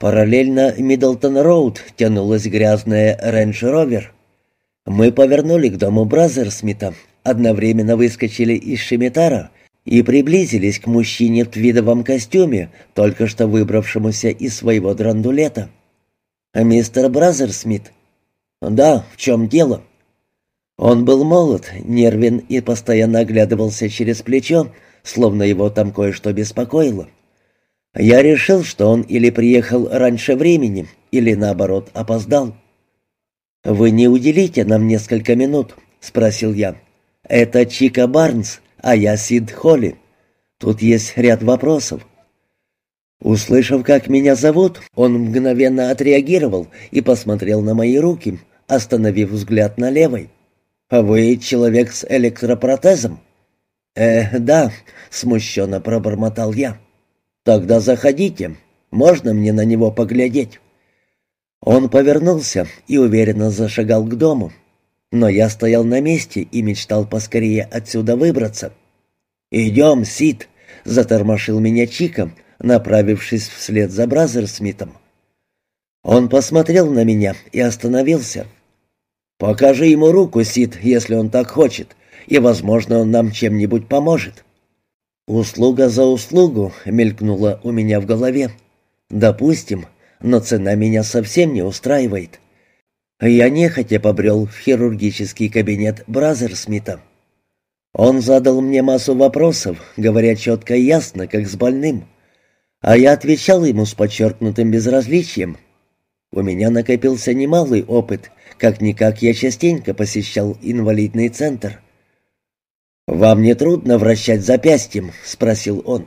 Параллельно Миддлтон-Роуд тянулась грязная рейндж-ровер. Мы повернули к дому Бразерсмита, одновременно выскочили из Шимитара и приблизились к мужчине в твидовом костюме, только что выбравшемуся из своего драндулета. «Мистер Бразерсмит?» «Да, в чем дело?» Он был молод, нервен и постоянно оглядывался через плечо, словно его там кое-что беспокоило. Я решил, что он или приехал раньше времени, или, наоборот, опоздал. «Вы не уделите нам несколько минут?» — спросил я. «Это Чика Барнс, а я Сид Холли. Тут есть ряд вопросов». Услышав, как меня зовут, он мгновенно отреагировал и посмотрел на мои руки, остановив взгляд на левой. «Вы человек с электропротезом?» «Э, да», — смущенно пробормотал я. «Тогда заходите. Можно мне на него поглядеть?» Он повернулся и уверенно зашагал к дому. Но я стоял на месте и мечтал поскорее отсюда выбраться. «Идем, Сид!» — затормошил меня Чико, направившись вслед за Бразерсмитом. Он посмотрел на меня и остановился. «Покажи ему руку, Сид, если он так хочет, и, возможно, он нам чем-нибудь поможет». «Услуга за услугу» мелькнула у меня в голове. «Допустим, но цена меня совсем не устраивает». Я нехотя побрел в хирургический кабинет Бразерсмита. Он задал мне массу вопросов, говоря четко и ясно, как с больным. А я отвечал ему с подчеркнутым безразличием. У меня накопился немалый опыт, как-никак я частенько посещал инвалидный центр. «Вам не трудно вращать запястьем?» — спросил он.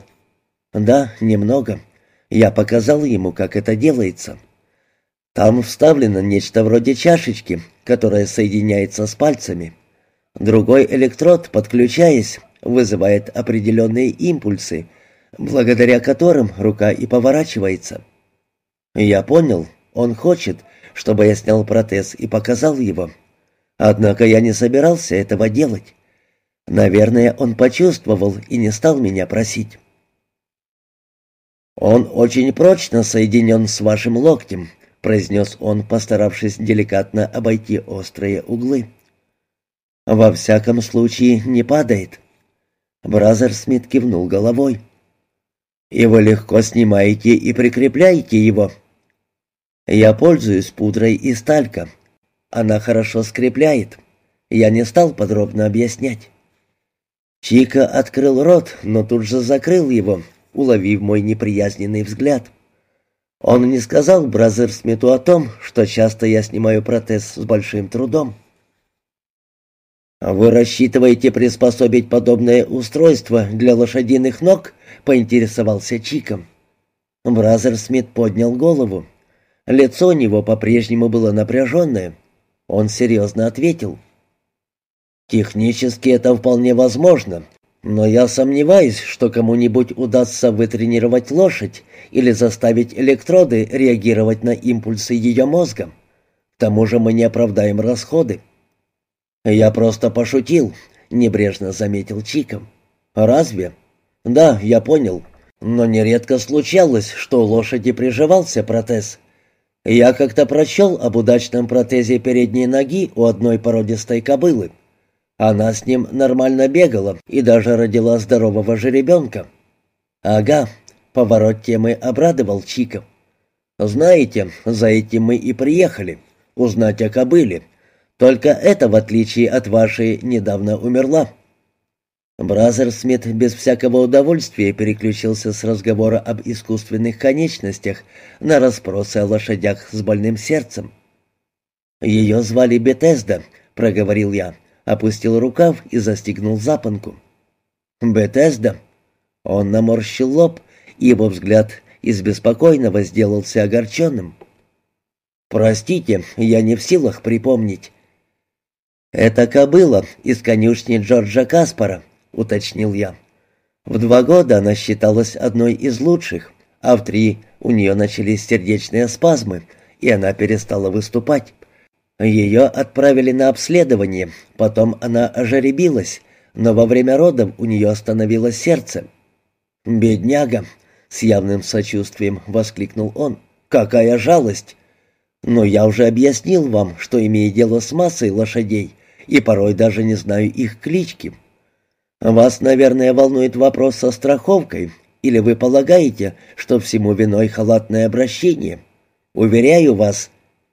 «Да, немного. Я показал ему, как это делается. Там вставлено нечто вроде чашечки, которая соединяется с пальцами. Другой электрод, подключаясь, вызывает определенные импульсы, благодаря которым рука и поворачивается. Я понял, он хочет, чтобы я снял протез и показал его. Однако я не собирался этого делать. Наверное, он почувствовал и не стал меня просить. «Он очень прочно соединен с вашим локтем», — произнес он, постаравшись деликатно обойти острые углы. «Во всяком случае, не падает». Бразерсмит кивнул головой. «И вы легко снимаете и прикрепляете его». «Я пользуюсь пудрой из талька. Она хорошо скрепляет. Я не стал подробно объяснять». Чико открыл рот, но тут же закрыл его, уловив мой неприязненный взгляд. Он не сказал Бразерсмиту о том, что часто я снимаю протез с большим трудом. «Вы рассчитываете приспособить подобное устройство для лошадиных ног?» — поинтересовался Чико. Бразерсмит поднял голову. Лицо у него по-прежнему было напряженное. Он серьезно ответил — Технически это вполне возможно, но я сомневаюсь, что кому-нибудь удастся вытренировать лошадь или заставить электроды реагировать на импульсы ее мозга. К тому же мы не оправдаем расходы. Я просто пошутил, небрежно заметил Чиком. Разве? Да, я понял. Но нередко случалось, что у лошади приживался протез. Я как-то прочел об удачном протезе передней ноги у одной породистой кобылы. Она с ним нормально бегала и даже родила здорового жеребенка. Ага, поворот темы обрадовал Чика. Знаете, за этим мы и приехали, узнать о кобыле. Только это, в отличие от вашей, недавно умерла. Бразер Смит без всякого удовольствия переключился с разговора об искусственных конечностях на расспросы о лошадях с больным сердцем. «Ее звали Бетезда», — проговорил я опустил рукав и застегнул запонку. «Бетезда?» Он наморщил лоб, и его взгляд из беспокойного сделался огорченным. «Простите, я не в силах припомнить». «Это кобыла из конюшни Джорджа Каспара», — уточнил я. В два года она считалась одной из лучших, а в три у нее начались сердечные спазмы, и она перестала выступать. Ее отправили на обследование, потом она ожеребилась, но во время родов у нее остановилось сердце. «Бедняга!» — с явным сочувствием воскликнул он. Какая жалость! Но я уже объяснил вам, что имею дело с массой лошадей, и порой даже не знаю их клички. Вас, наверное, волнует вопрос со страховкой, или вы полагаете, что всему виной халатное обращение? Уверяю вас,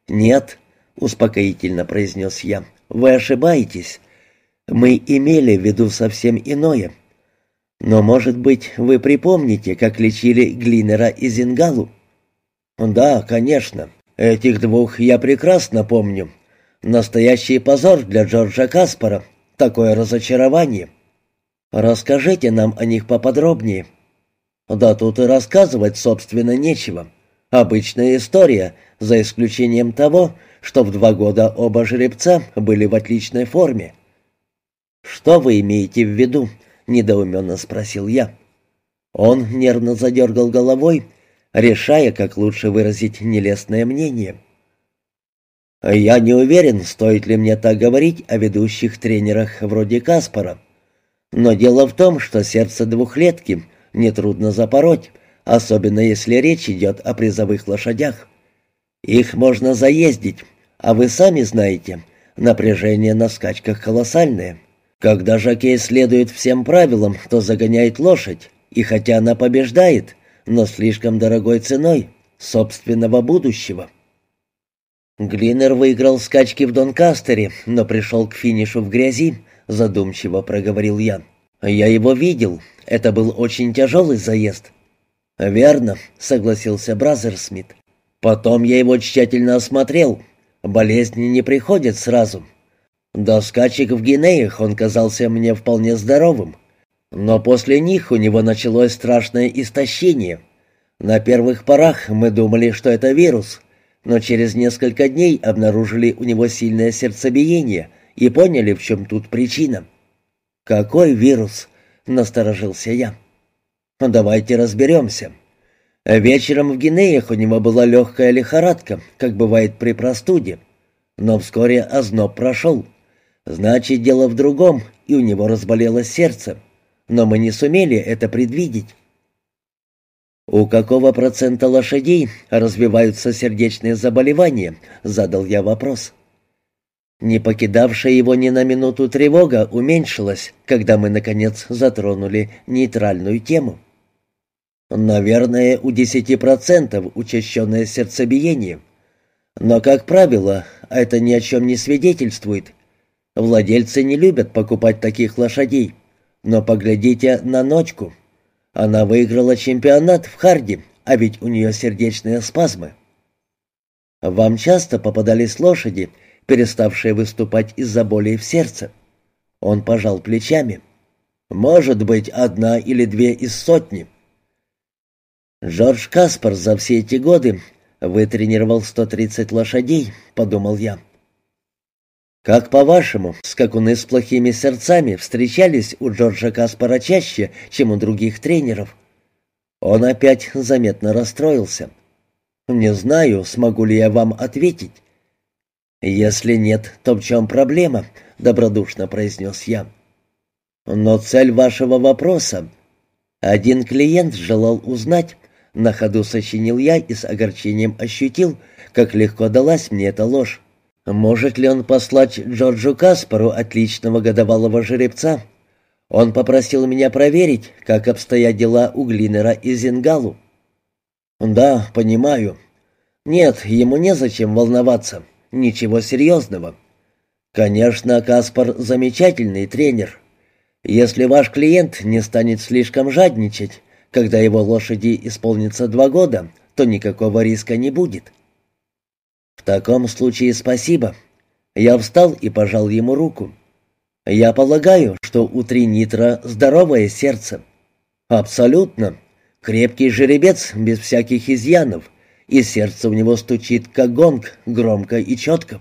нет, успокоительно произнес я. Вы ошибаетесь. Мы имели в виду совсем иное. Но, может быть, вы припомните, как лечили Глинера и Зингалу? Да, конечно. Этих двух я прекрасно помню. Настоящий позор для Джорджа Каспара. Такое разочарование. Расскажите нам о них поподробнее. Да тут и рассказывать, собственно, нечего. Обычная история, за исключением того, что в два года оба жеребца были в отличной форме. «Что вы имеете в виду?» — недоуменно спросил я. Он нервно задергал головой, решая, как лучше выразить нелестное мнение. «Я не уверен, стоит ли мне так говорить о ведущих тренерах вроде Каспара. Но дело в том, что сердце двухлетки нетрудно запороть, особенно если речь идет о призовых лошадях. Их можно заездить, а вы сами знаете, напряжение на скачках колоссальное. Когда жокей следует всем правилам, то загоняет лошадь, и хотя она побеждает, но слишком дорогой ценой собственного будущего. Глинер выиграл скачки в Донкастере, но пришел к финишу в грязи, задумчиво проговорил я. Я его видел, это был очень тяжелый заезд. Верно, согласился Бразерсмит. Потом я его тщательно осмотрел. Болезни не приходят сразу. До скачек в Гинеях он казался мне вполне здоровым. Но после них у него началось страшное истощение. На первых порах мы думали, что это вирус, но через несколько дней обнаружили у него сильное сердцебиение и поняли, в чем тут причина. «Какой вирус?» — насторожился я. «Давайте разберемся». Вечером в Гинеях у него была легкая лихорадка, как бывает при простуде, но вскоре озноб прошел. Значит, дело в другом, и у него разболелось сердце. Но мы не сумели это предвидеть. «У какого процента лошадей развиваются сердечные заболевания?» — задал я вопрос. Не покидавшая его ни на минуту тревога уменьшилась, когда мы, наконец, затронули нейтральную тему. Наверное, у десяти процентов учащенное сердцебиение. Но, как правило, это ни о чем не свидетельствует, Владельцы не любят покупать таких лошадей. Но поглядите на ночку. Она выиграла чемпионат в Харди, а ведь у нее сердечные спазмы. Вам часто попадались лошади, переставшие выступать из-за боли в сердце? Он пожал плечами. Может быть, одна или две из сотни. Джордж Каспар за все эти годы вытренировал 130 лошадей, подумал я. «Как по-вашему, скакуны с плохими сердцами встречались у Джорджа Каспара чаще, чем у других тренеров?» Он опять заметно расстроился. «Не знаю, смогу ли я вам ответить». «Если нет, то в чем проблема?» — добродушно произнес я. «Но цель вашего вопроса...» Один клиент желал узнать, на ходу сочинил я и с огорчением ощутил, как легко далась мне эта ложь. Может ли он послать Джорджу Каспару отличного годовалого жеребца? Он попросил меня проверить, как обстоят дела у Глинера и Зингалу. Да, понимаю. Нет, ему незачем волноваться. Ничего серьезного. Конечно, Каспар замечательный тренер. Если ваш клиент не станет слишком жадничать, когда его лошади исполнится два года, то никакого риска не будет. «В таком случае спасибо». Я встал и пожал ему руку. «Я полагаю, что у Тринитра здоровое сердце». «Абсолютно. Крепкий жеребец, без всяких изъянов, и сердце у него стучит, как гонг, громко и четко».